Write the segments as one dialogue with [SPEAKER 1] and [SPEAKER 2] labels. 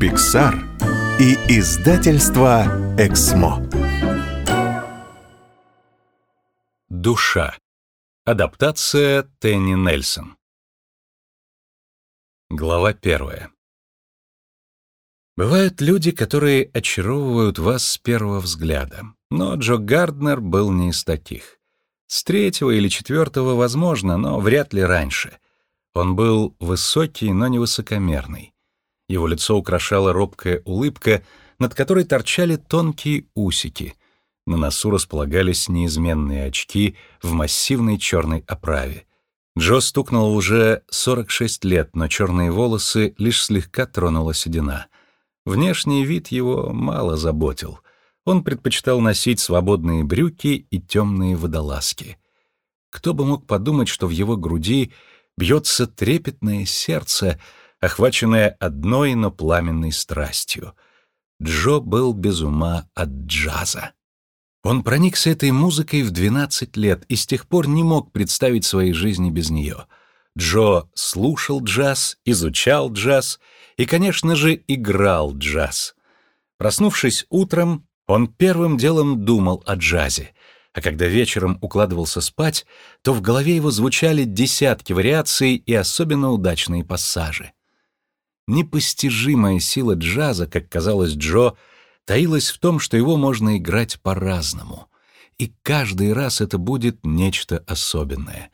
[SPEAKER 1] Pixar и издательство Эксмо.
[SPEAKER 2] Душа. Адаптация Тенни Нельсон. Глава первая. Бывают люди, которые очаровывают вас с первого взгляда, но Джо Гарднер был не из таких. С третьего или четвертого возможно, но вряд ли раньше. Он был высокий, но не высокомерный. Его лицо украшала робкая улыбка, над которой торчали тонкие усики. На носу располагались неизменные очки в массивной черной оправе. Джо стукнул уже 46 лет, но черные волосы лишь слегка тронула седина. Внешний вид его мало заботил. Он предпочитал носить свободные брюки и темные водолазки. Кто бы мог подумать, что в его груди бьется трепетное сердце, охваченное одной, но пламенной страстью. Джо был без ума от джаза. Он проникся этой музыкой в 12 лет и с тех пор не мог представить своей жизни без нее. Джо слушал джаз, изучал джаз и, конечно же, играл джаз. Проснувшись утром, он первым делом думал о джазе, а когда вечером укладывался спать, то в голове его звучали десятки вариаций и особенно удачные пассажи. Непостижимая сила джаза, как казалось Джо, таилась в том, что его можно играть по-разному. И каждый раз это будет нечто особенное.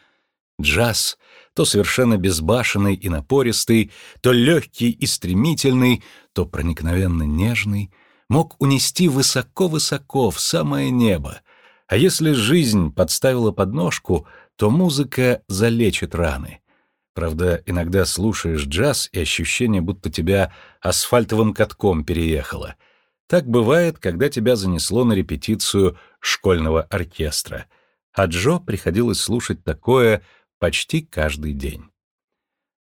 [SPEAKER 2] Джаз, то совершенно безбашенный и напористый, то легкий и стремительный, то проникновенно нежный, мог унести высоко-высоко в самое небо. А если жизнь подставила подножку, то музыка залечит раны — Правда, иногда слушаешь джаз, и ощущение, будто тебя асфальтовым катком переехало. Так бывает, когда тебя занесло на репетицию школьного оркестра. А Джо приходилось слушать такое почти каждый день.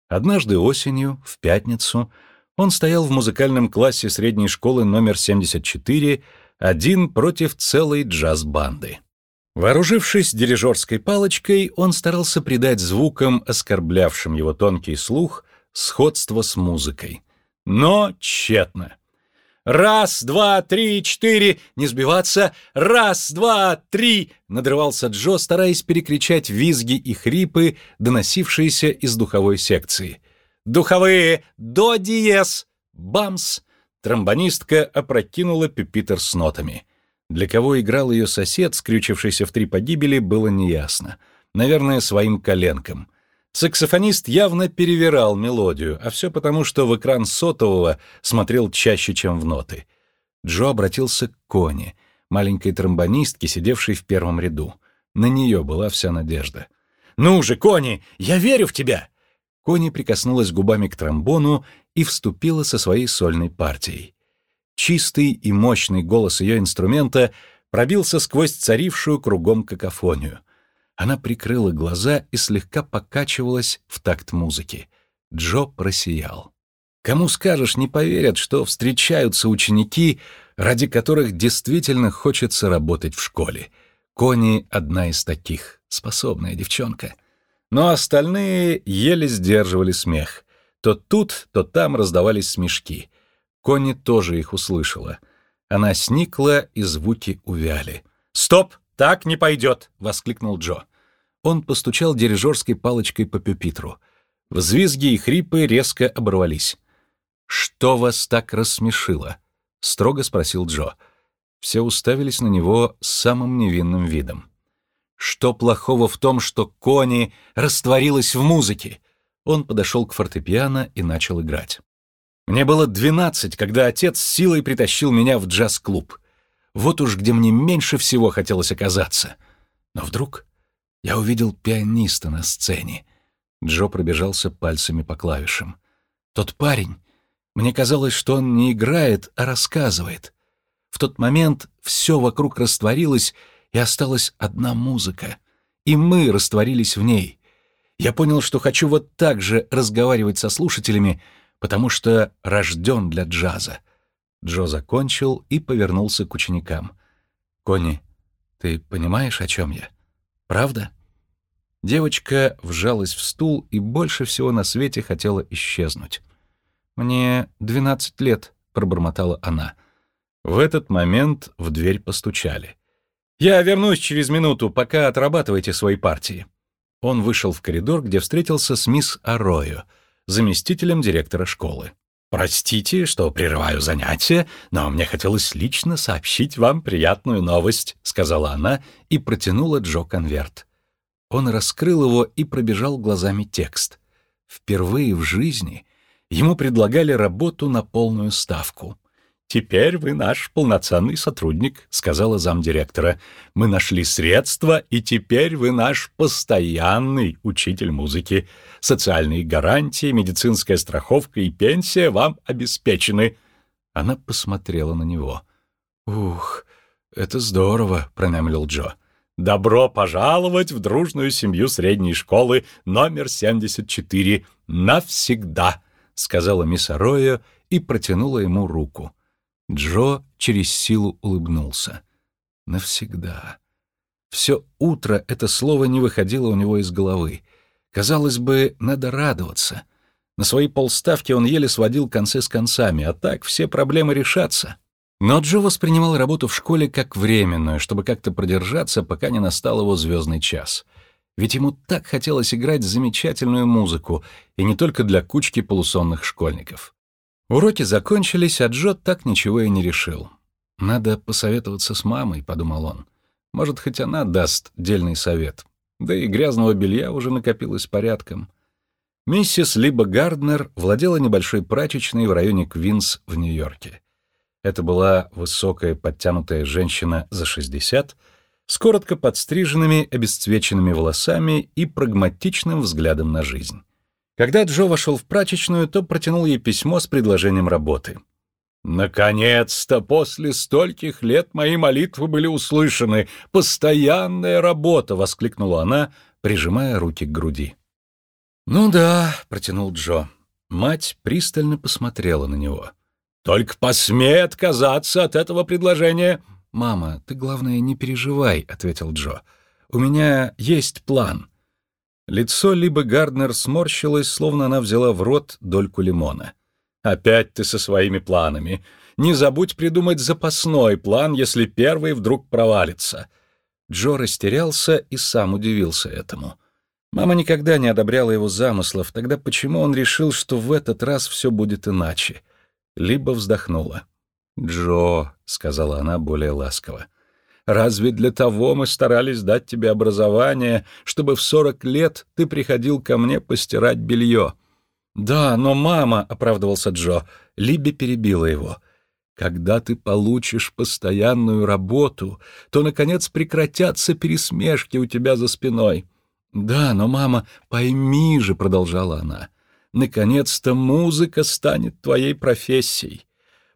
[SPEAKER 2] Однажды осенью, в пятницу, он стоял в музыкальном классе средней школы номер 74, один против целой джаз-банды. Вооружившись дирижерской палочкой, он старался придать звукам, оскорблявшим его тонкий слух, сходство с музыкой. Но тщетно. «Раз, два, три, четыре!» «Не сбиваться!» «Раз, два, три!» Надрывался Джо, стараясь перекричать визги и хрипы, доносившиеся из духовой секции. «Духовые! До диез!» «Бамс!» Тромбонистка опрокинула пюпитер с нотами. Для кого играл ее сосед, скрючившийся в три погибели, было неясно. Наверное, своим коленкам. Саксофонист явно перевирал мелодию, а все потому, что в экран сотового смотрел чаще, чем в ноты. Джо обратился к Коне, маленькой тромбонистке, сидевшей в первом ряду. На нее была вся надежда. «Ну же, Кони, я верю в тебя!» Кони прикоснулась губами к тромбону и вступила со своей сольной партией. Чистый и мощный голос ее инструмента пробился сквозь царившую кругом какофонию. Она прикрыла глаза и слегка покачивалась в такт музыки. Джо просиял. Кому скажешь, не поверят, что встречаются ученики, ради которых действительно хочется работать в школе. Кони — одна из таких, способная девчонка. Но остальные еле сдерживали смех. То тут, то там раздавались смешки — Конни тоже их услышала. Она сникла, и звуки увяли. «Стоп! Так не пойдет!» — воскликнул Джо. Он постучал дирижерской палочкой по пюпитру. Взвизги и хрипы резко оборвались. «Что вас так рассмешило?» — строго спросил Джо. Все уставились на него самым невинным видом. «Что плохого в том, что Кони растворилась в музыке?» Он подошел к фортепиано и начал играть. Мне было двенадцать, когда отец силой притащил меня в джаз-клуб. Вот уж где мне меньше всего хотелось оказаться. Но вдруг я увидел пианиста на сцене. Джо пробежался пальцами по клавишам. Тот парень, мне казалось, что он не играет, а рассказывает. В тот момент все вокруг растворилось, и осталась одна музыка. И мы растворились в ней. Я понял, что хочу вот так же разговаривать со слушателями, потому что рожден для джаза. Джо закончил и повернулся к ученикам. «Конни, ты понимаешь, о чем я? Правда?» Девочка вжалась в стул и больше всего на свете хотела исчезнуть. «Мне двенадцать лет», — пробормотала она. В этот момент в дверь постучали. «Я вернусь через минуту, пока отрабатывайте свои партии». Он вышел в коридор, где встретился с мисс Арою, заместителем директора школы. «Простите, что прерываю занятия, но мне хотелось лично сообщить вам приятную новость», — сказала она и протянула Джо конверт. Он раскрыл его и пробежал глазами текст. Впервые в жизни ему предлагали работу на полную ставку. «Теперь вы наш полноценный сотрудник», — сказала замдиректора. «Мы нашли средства, и теперь вы наш постоянный учитель музыки. Социальные гарантии, медицинская страховка и пенсия вам обеспечены». Она посмотрела на него. «Ух, это здорово», — промямлил Джо. «Добро пожаловать в дружную семью средней школы номер 74. Навсегда», — сказала мисс Ароя и протянула ему руку. Джо через силу улыбнулся. Навсегда. Все утро это слово не выходило у него из головы. Казалось бы, надо радоваться. На свои полставки он еле сводил концы с концами, а так все проблемы решатся. Но Джо воспринимал работу в школе как временную, чтобы как-то продержаться, пока не настал его звездный час. Ведь ему так хотелось играть замечательную музыку, и не только для кучки полусонных школьников. Уроки закончились, а Джо так ничего и не решил. «Надо посоветоваться с мамой», — подумал он. «Может, хоть она даст дельный совет. Да и грязного белья уже накопилось порядком». Миссис Либа Гарднер владела небольшой прачечной в районе Квинс в Нью-Йорке. Это была высокая подтянутая женщина за 60, с коротко подстриженными обесцвеченными волосами и прагматичным взглядом на жизнь. Когда Джо вошел в прачечную, то протянул ей письмо с предложением работы. «Наконец-то, после стольких лет мои молитвы были услышаны. Постоянная работа!» — воскликнула она, прижимая руки к груди. «Ну да», — протянул Джо. Мать пристально посмотрела на него. «Только посмей отказаться от этого предложения!» «Мама, ты, главное, не переживай», — ответил Джо. «У меня есть план». Лицо Либы Гарднер сморщилось, словно она взяла в рот дольку лимона. «Опять ты со своими планами. Не забудь придумать запасной план, если первый вдруг провалится». Джо растерялся и сам удивился этому. Мама никогда не одобряла его замыслов, тогда почему он решил, что в этот раз все будет иначе? Либо вздохнула. «Джо», — сказала она более ласково, — Разве для того мы старались дать тебе образование, чтобы в сорок лет ты приходил ко мне постирать белье?» «Да, но мама», — оправдывался Джо, — Либи перебила его. «Когда ты получишь постоянную работу, то, наконец, прекратятся пересмешки у тебя за спиной». «Да, но, мама, пойми же», — продолжала она, — «наконец-то музыка станет твоей профессией.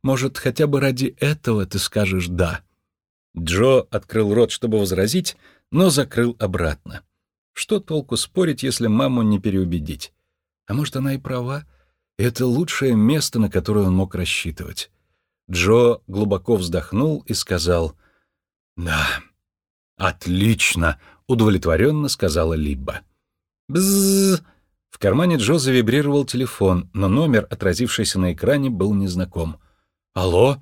[SPEAKER 2] Может, хотя бы ради этого ты скажешь «да». Джо открыл рот, чтобы возразить, но закрыл обратно. Что толку спорить, если маму не переубедить? А может, она и права? Это лучшее место, на которое он мог рассчитывать. Джо глубоко вздохнул и сказал «Да, отлично», — удовлетворенно сказала Либба. «Бззз». В кармане Джо завибрировал телефон, но номер, отразившийся на экране, был незнаком. «Алло?»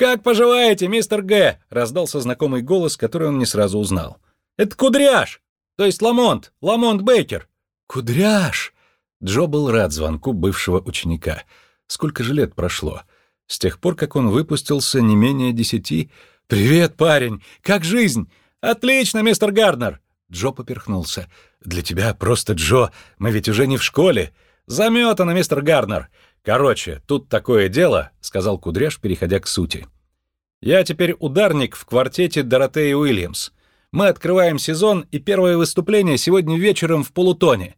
[SPEAKER 2] «Как поживаете, мистер Г?» — раздался знакомый голос, который он не сразу узнал. «Это Кудряш! То есть Ламонт, Ламонт Бейкер!» «Кудряш!» Джо был рад звонку бывшего ученика. Сколько же лет прошло? С тех пор, как он выпустился, не менее десяти. «Привет, парень! Как жизнь?» «Отлично, мистер Гарднер!» Джо поперхнулся. «Для тебя просто Джо. Мы ведь уже не в школе». «Заметано, мистер Гарднер. «Короче, тут такое дело», — сказал Кудряш, переходя к сути. «Я теперь ударник в квартете Доротеи Уильямс. Мы открываем сезон, и первое выступление сегодня вечером в полутоне».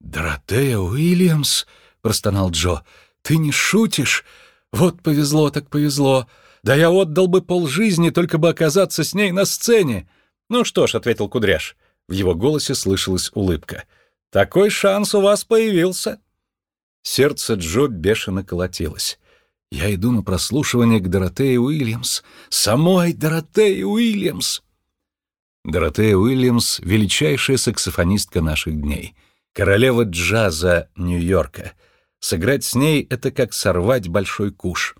[SPEAKER 2] «Доротея Уильямс?» — простонал Джо. «Ты не шутишь? Вот повезло так повезло. Да я отдал бы полжизни, только бы оказаться с ней на сцене». «Ну что ж», — ответил Кудряш. В его голосе слышалась улыбка. «Такой шанс у вас появился». Сердце Джо бешено колотилось. «Я иду на прослушивание к Доротее Уильямс. Самой Доротее Уильямс!» Доротея Уильямс — величайшая саксофонистка наших дней. Королева джаза Нью-Йорка. Сыграть с ней — это как сорвать большой куш.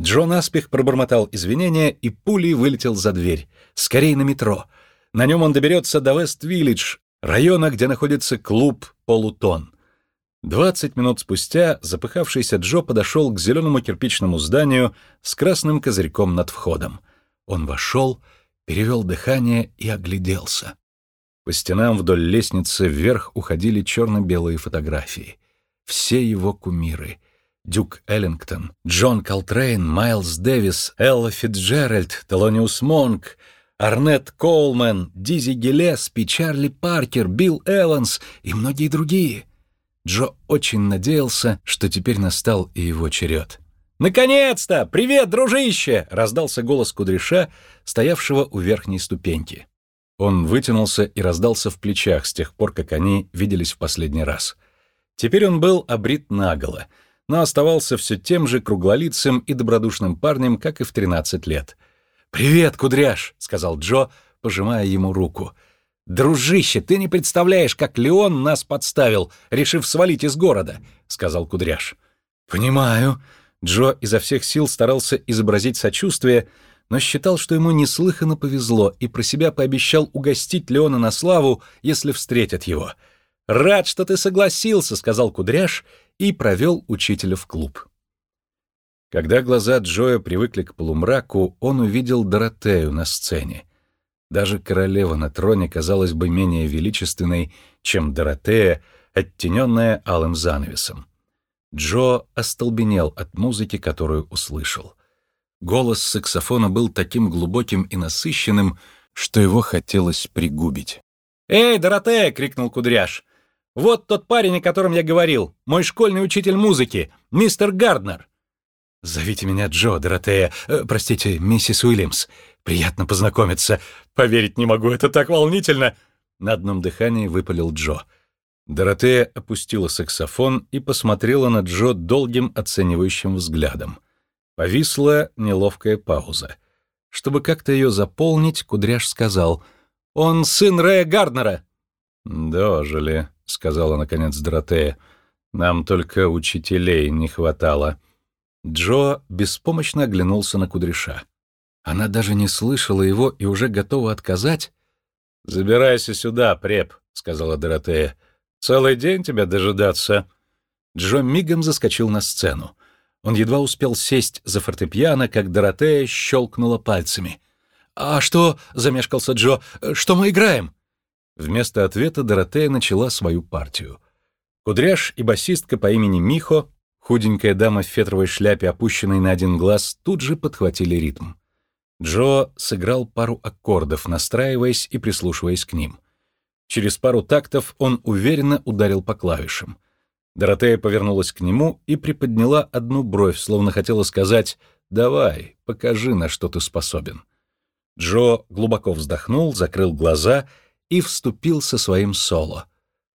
[SPEAKER 2] Джо наспех пробормотал извинения и пулей вылетел за дверь. Скорей на метро. На нем он доберется до Вест-Виллидж, района, где находится клуб «Полутон». Двадцать минут спустя запыхавшийся Джо подошел к зеленому кирпичному зданию с красным козырьком над входом. Он вошел, перевел дыхание и огляделся. По стенам вдоль лестницы вверх уходили черно-белые фотографии. Все его кумиры. Дюк Эллингтон, Джон Колтрейн, Майлз Дэвис, Элла Фитджеральд, Телониус Монк, Арнет Коулман, Дизи Гелеспи, Чарли Паркер, Билл Эванс и многие другие — Джо очень надеялся, что теперь настал и его черед. «Наконец-то! Привет, дружище!» — раздался голос кудряша, стоявшего у верхней ступеньки. Он вытянулся и раздался в плечах с тех пор, как они виделись в последний раз. Теперь он был обрит наголо, но оставался все тем же круглолицым и добродушным парнем, как и в 13 лет. «Привет, кудряш!» — сказал Джо, пожимая ему руку — «Дружище, ты не представляешь, как Леон нас подставил, решив свалить из города», — сказал Кудряш. «Понимаю». Джо изо всех сил старался изобразить сочувствие, но считал, что ему неслыханно повезло, и про себя пообещал угостить Леона на славу, если встретят его. «Рад, что ты согласился», — сказал Кудряш и провел учителя в клуб. Когда глаза Джоя привыкли к полумраку, он увидел Доротею на сцене — даже королева на троне казалась бы менее величественной, чем Доротея, оттененная алым занавесом. Джо остолбенел от музыки, которую услышал. Голос саксофона был таким глубоким и насыщенным, что его хотелось пригубить. «Эй, Доротея!» — крикнул Кудряш. «Вот тот парень, о котором я говорил, мой школьный учитель музыки, мистер Гарднер!» «Зовите меня Джо, Доротея, э, простите, миссис Уильямс. Приятно познакомиться. Поверить не могу, это так волнительно!» На одном дыхании выпалил Джо. Доротея опустила саксофон и посмотрела на Джо долгим оценивающим взглядом. Повисла неловкая пауза. Чтобы как-то ее заполнить, Кудряш сказал, «Он сын Рэя Гарднера». «Дожили», — сказала наконец Доротея. «Нам только учителей не хватало». Джо беспомощно оглянулся на Кудряша. Она даже не слышала его и уже готова отказать. «Забирайся сюда, преп», — сказала Доротея. «Целый день тебя дожидаться». Джо мигом заскочил на сцену. Он едва успел сесть за фортепиано, как Доротея щелкнула пальцами. «А что?» — замешкался Джо. «Что мы играем?» Вместо ответа Доротея начала свою партию. Кудряш и басистка по имени Михо, худенькая дама в фетровой шляпе, опущенной на один глаз, тут же подхватили ритм. Джо сыграл пару аккордов, настраиваясь и прислушиваясь к ним. Через пару тактов он уверенно ударил по клавишам. Доротея повернулась к нему и приподняла одну бровь, словно хотела сказать «Давай, покажи, на что ты способен». Джо глубоко вздохнул, закрыл глаза и вступил со своим соло.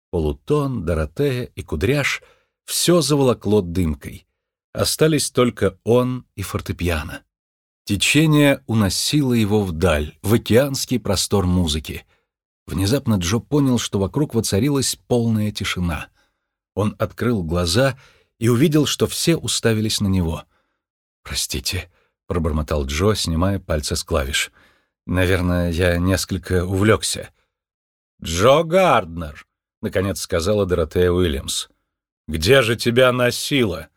[SPEAKER 2] Полутон, Доротея и Кудряш — все заволокло дымкой. Остались только он и фортепиано. Течение уносило его вдаль, в океанский простор музыки. Внезапно Джо понял, что вокруг воцарилась полная тишина. Он открыл глаза и увидел, что все уставились на него. «Простите», — пробормотал Джо, снимая пальцы с клавиш. «Наверное, я несколько увлекся». «Джо Гарднер», — наконец сказала Доротея Уильямс. «Где же тебя носило?»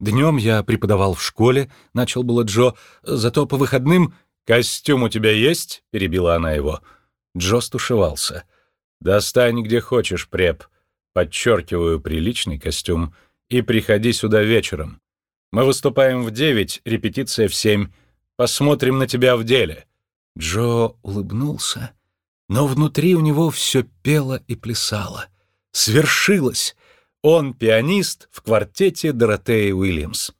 [SPEAKER 2] Днем я преподавал в школе, начал было Джо, зато по выходным... «Костюм у тебя есть?» — перебила она его. Джо стушевался. «Достань где хочешь, преп. Подчеркиваю, приличный костюм. И приходи сюда вечером. Мы выступаем в девять, репетиция в семь. Посмотрим на тебя в деле». Джо улыбнулся, но внутри у него все пело и плясало. Свершилось! Он пианист в квартете Доротеи Уильямс.